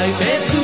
I bet you.